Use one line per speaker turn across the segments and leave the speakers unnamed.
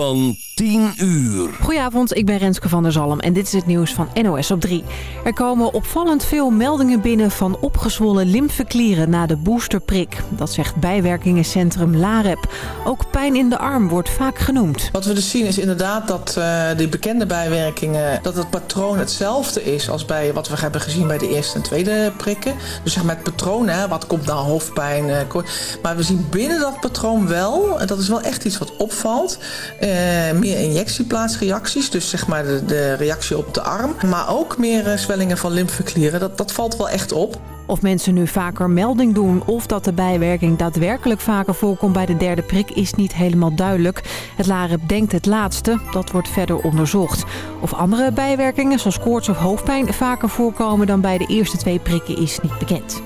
van 10 uur.
Goedenavond, ik ben Renske van der Zalm en dit is het nieuws van NOS op 3. Er komen opvallend veel meldingen binnen van opgezwollen lymfeklieren na de boosterprik. Dat zegt bijwerkingencentrum LAREP. Ook pijn in de arm wordt vaak genoemd.
Wat we dus zien is inderdaad dat uh, die bekende bijwerkingen... dat het patroon hetzelfde is als bij wat we hebben gezien bij de eerste en tweede prikken. Dus zeg maar het patroon, hè, wat komt nou hoofdpijn... Uh, maar we zien binnen dat patroon wel, en dat is wel echt iets wat opvalt... Uh, meer injectieplaatsreacties, dus zeg maar de, de, reactie op de arm. Maar ook meer zwellingen van lymfeklieren, dat, dat valt wel echt op.
Of mensen nu vaker melding doen of dat de bijwerking daadwerkelijk vaker voorkomt bij de derde prik is niet helemaal duidelijk. Het LAREP denkt het laatste, dat wordt verder onderzocht. Of andere bijwerkingen zoals koorts of hoofdpijn vaker voorkomen dan bij de eerste twee prikken is niet bekend.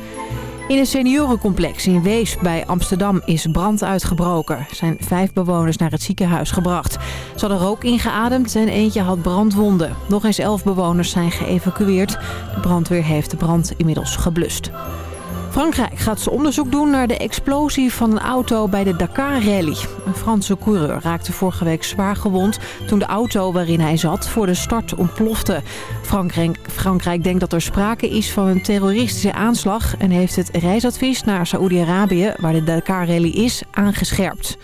In een seniorencomplex in Wees bij Amsterdam is brand uitgebroken. Zijn vijf bewoners naar het ziekenhuis gebracht. Ze hadden rook ingeademd en eentje had brandwonden. Nog eens elf bewoners zijn geëvacueerd. De brandweer heeft de brand inmiddels geblust. Frankrijk gaat ze onderzoek doen naar de explosie van een auto bij de Dakar-rally. Een Franse coureur raakte vorige week zwaar gewond toen de auto waarin hij zat voor de start ontplofte. Frankrijk, Frankrijk denkt dat er sprake is van een terroristische aanslag en heeft het reisadvies naar Saoedi-Arabië, waar de Dakar-rally is, aangescherpt.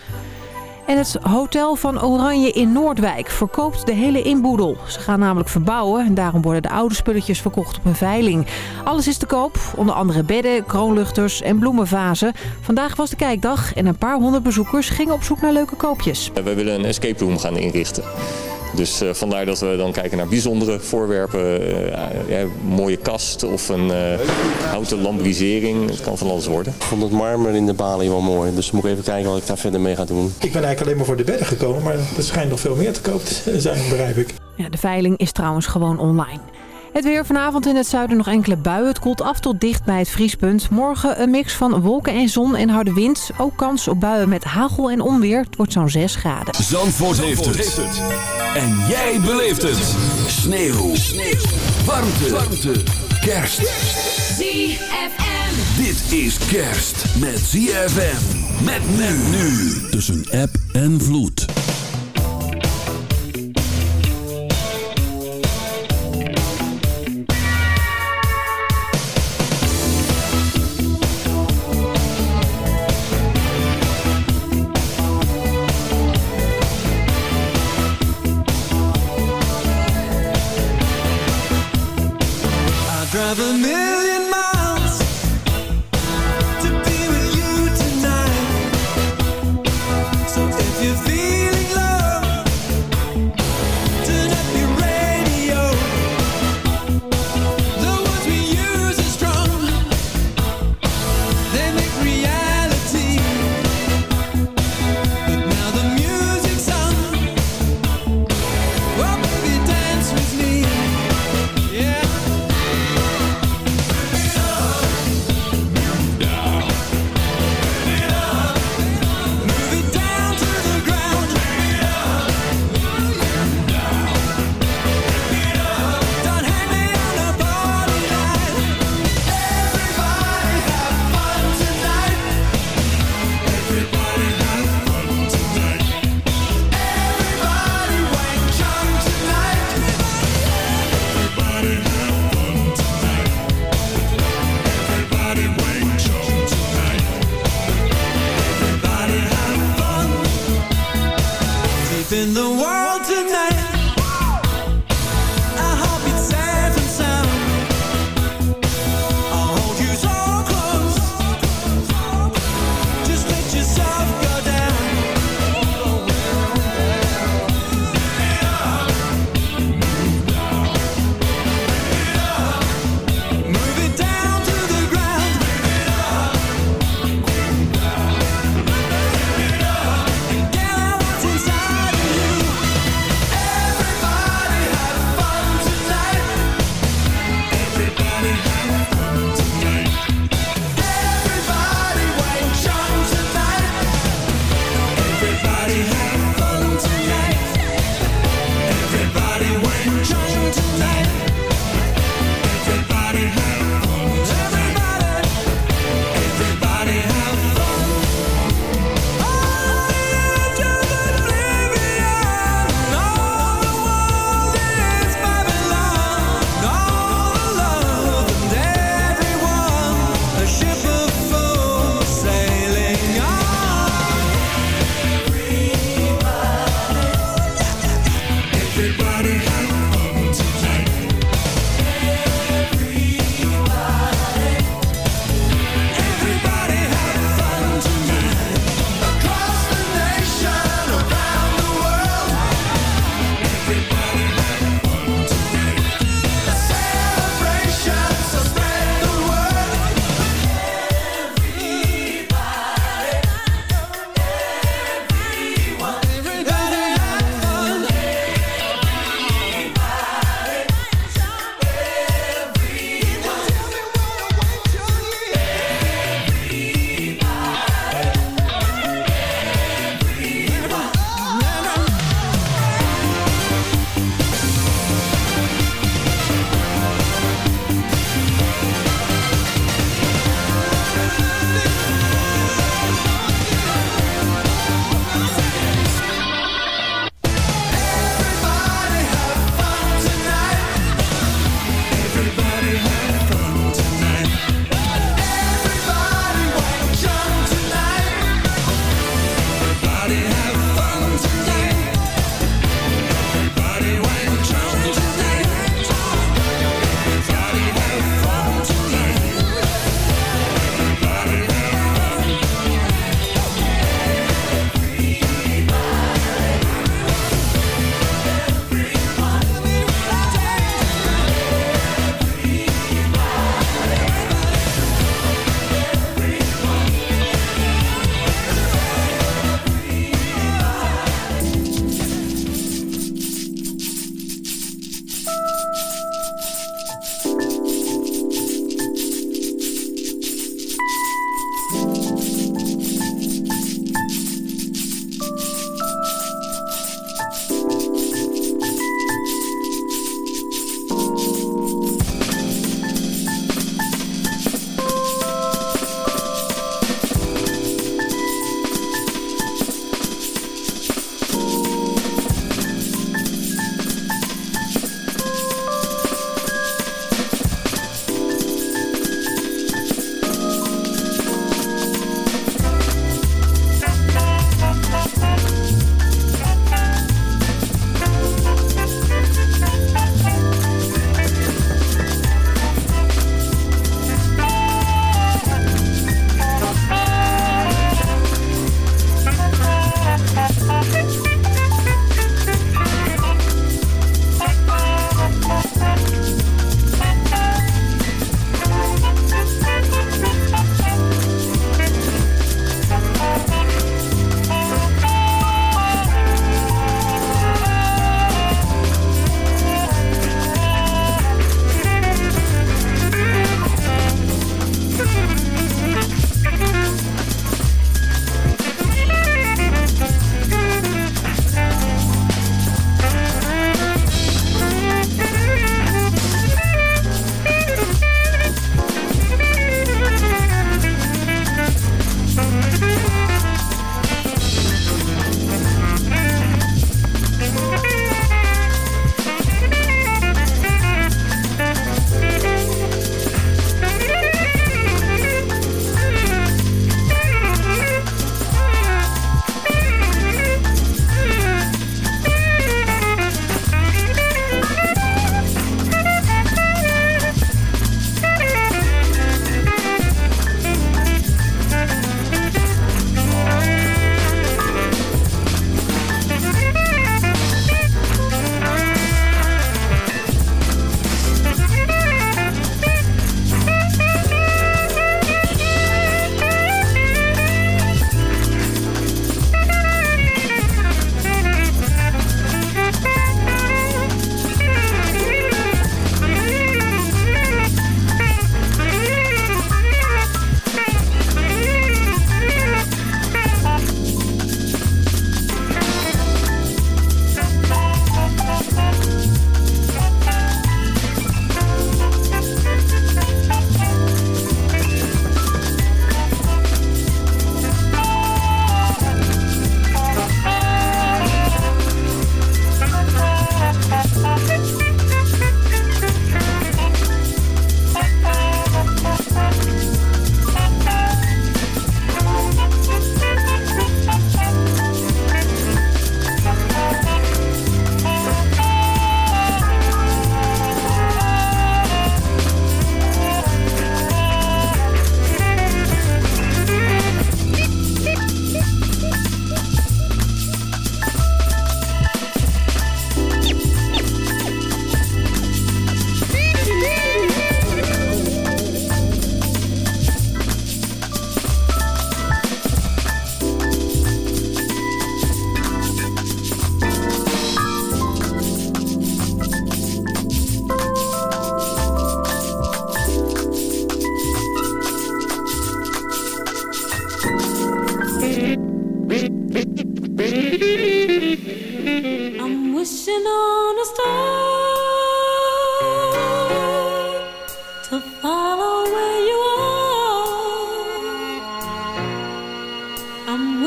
En het Hotel van Oranje in Noordwijk verkoopt de hele inboedel. Ze gaan namelijk verbouwen en daarom worden de oude spulletjes verkocht op een veiling. Alles is te koop, onder andere bedden, kroonluchters en bloemenvazen. Vandaag was de kijkdag en een paar honderd bezoekers gingen op zoek naar leuke koopjes.
We willen een escape room gaan inrichten. Dus uh, vandaar dat we dan kijken naar bijzondere voorwerpen. Uh, ja, mooie kast of een uh, houten lambrisering. Het kan van alles worden.
Ik vond het marmer in de balie wel mooi. Dus moet ik even kijken wat ik daar verder mee ga doen.
Ik ben eigenlijk alleen maar voor de bedden gekomen. Maar er schijnt nog veel meer te koop te zijn, begrijp ik.
Ja, de veiling is trouwens gewoon online. Het weer vanavond in het zuiden nog enkele buien. Het koelt af tot dicht bij het vriespunt. Morgen een mix van wolken en zon en harde wind. Ook kans op buien met hagel en onweer. Het wordt zo'n 6 graden.
Zandvoort, Zandvoort heeft, het. En jij beleeft het. Sneeuw. Sneeuw. Warmte. Warmte. Kerst.
ZFM.
Dit is kerst met ZFM. Met men nu. Tussen app en vloed.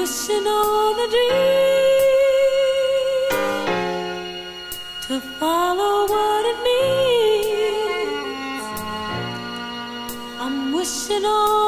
Wishing on a dream to follow what it means. I'm wishing on.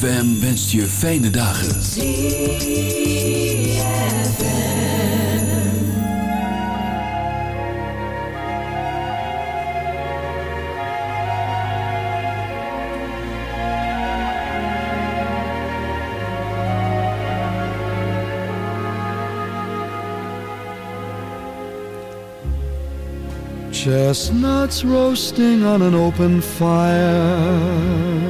ZFM wenst je fijne dagen.
Chestnuts roasting on an open fire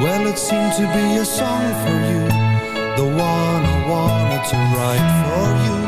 Well, it seemed to be a song for you. The one I wanted to write for you.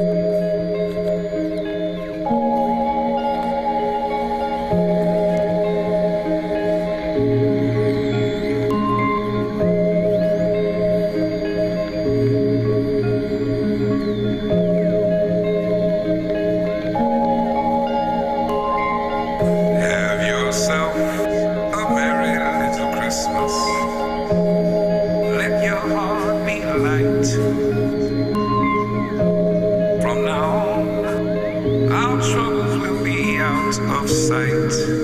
Sight.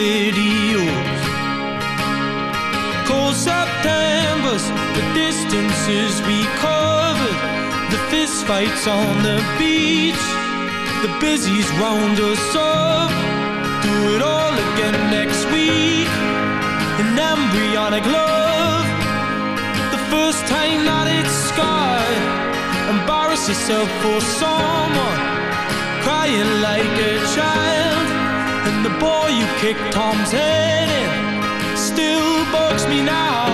Videos. Cold Septembers, the distances we covered, the fist fights on the beach, the busies round us up. Do it all again next week. An embryonic love, the first time that it's scarred. Embarrass yourself for someone, crying like a child. And the boy you kicked Tom's head in still bugs me now.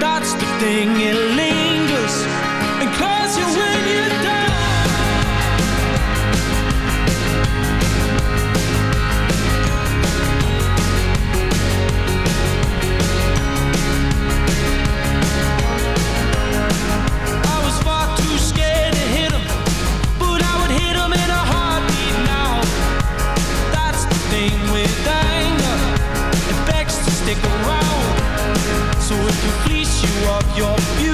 That's the thing, it lingers of your beauty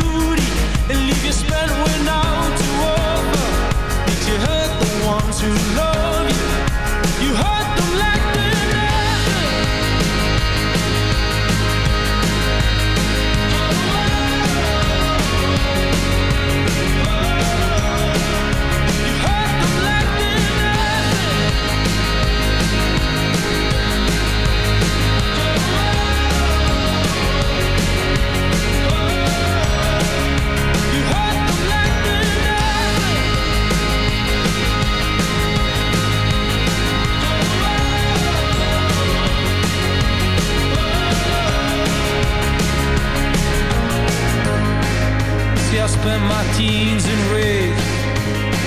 I spent my teens in rage,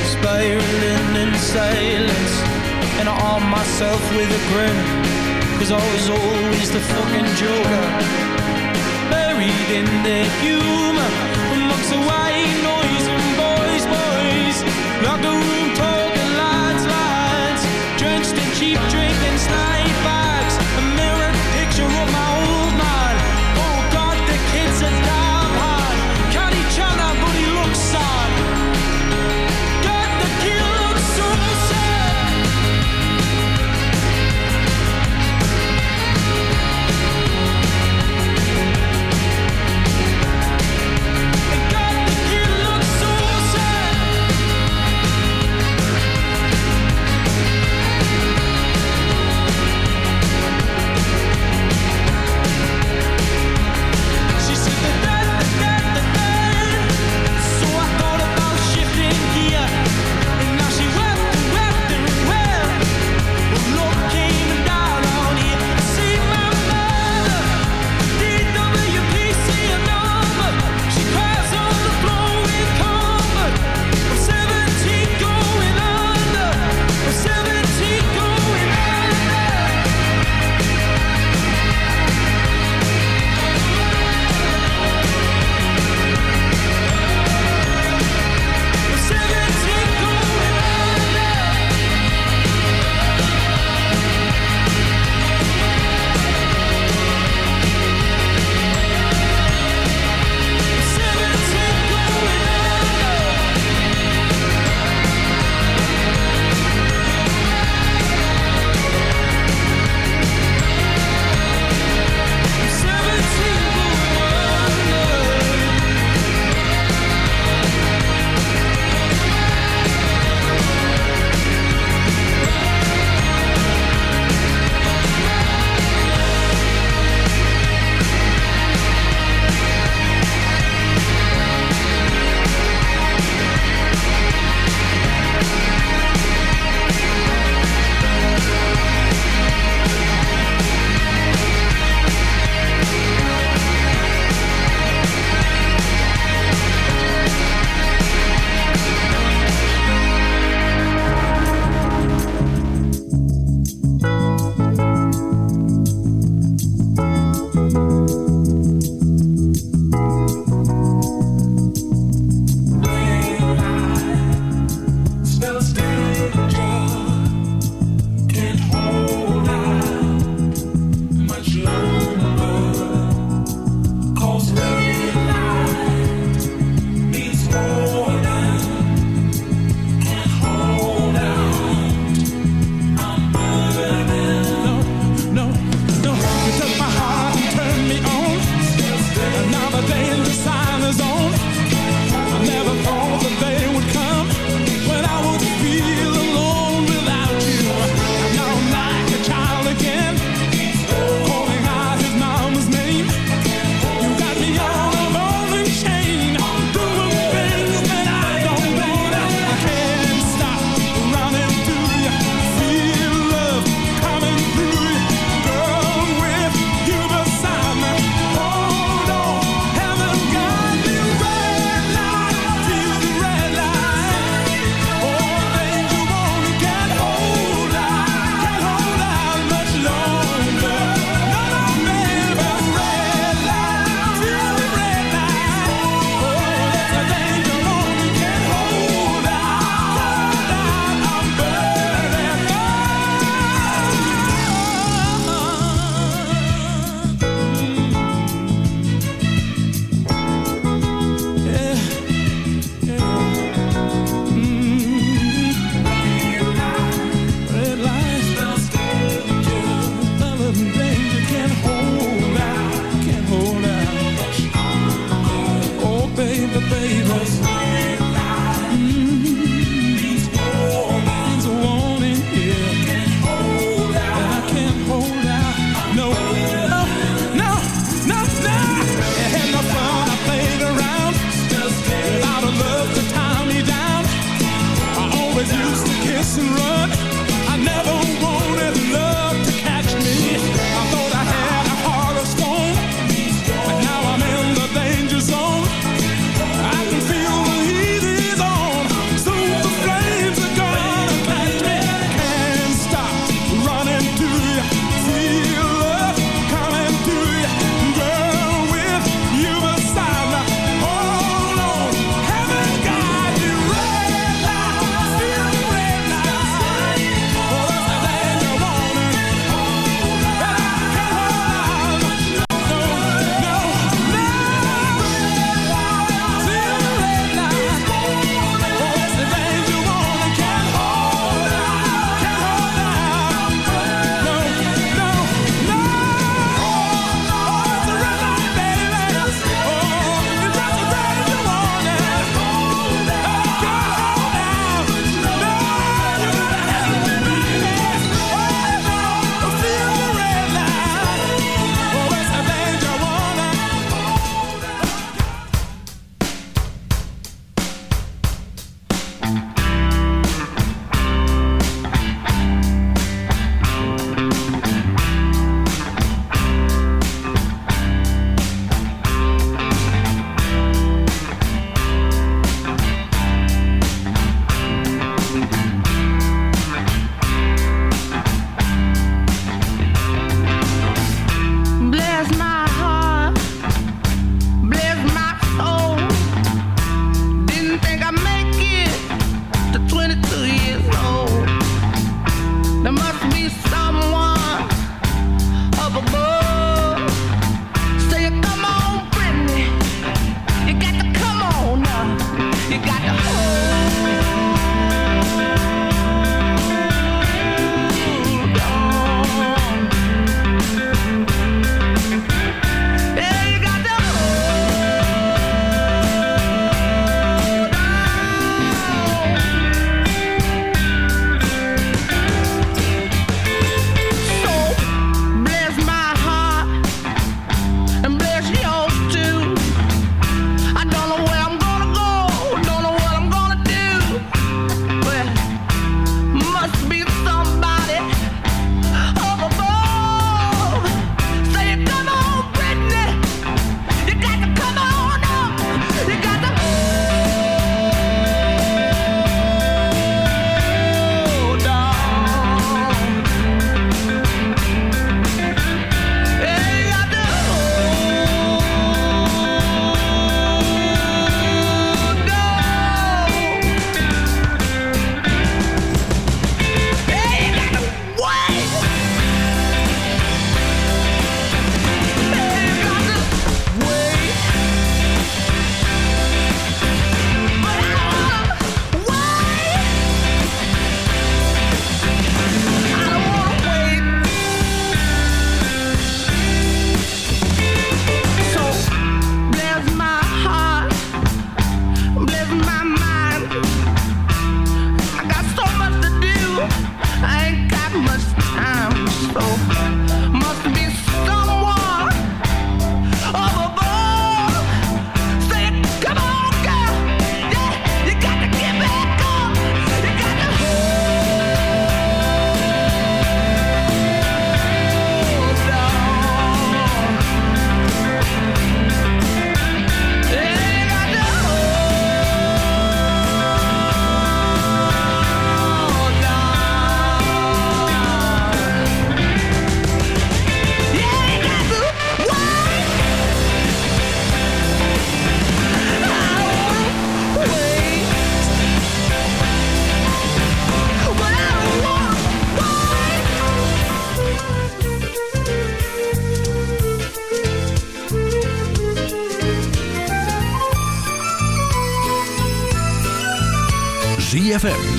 spiraling in silence, and I armed myself with a grin, cause I was always the fucking joker. Buried in the humor, amongst the white noise and boys, boys, locker room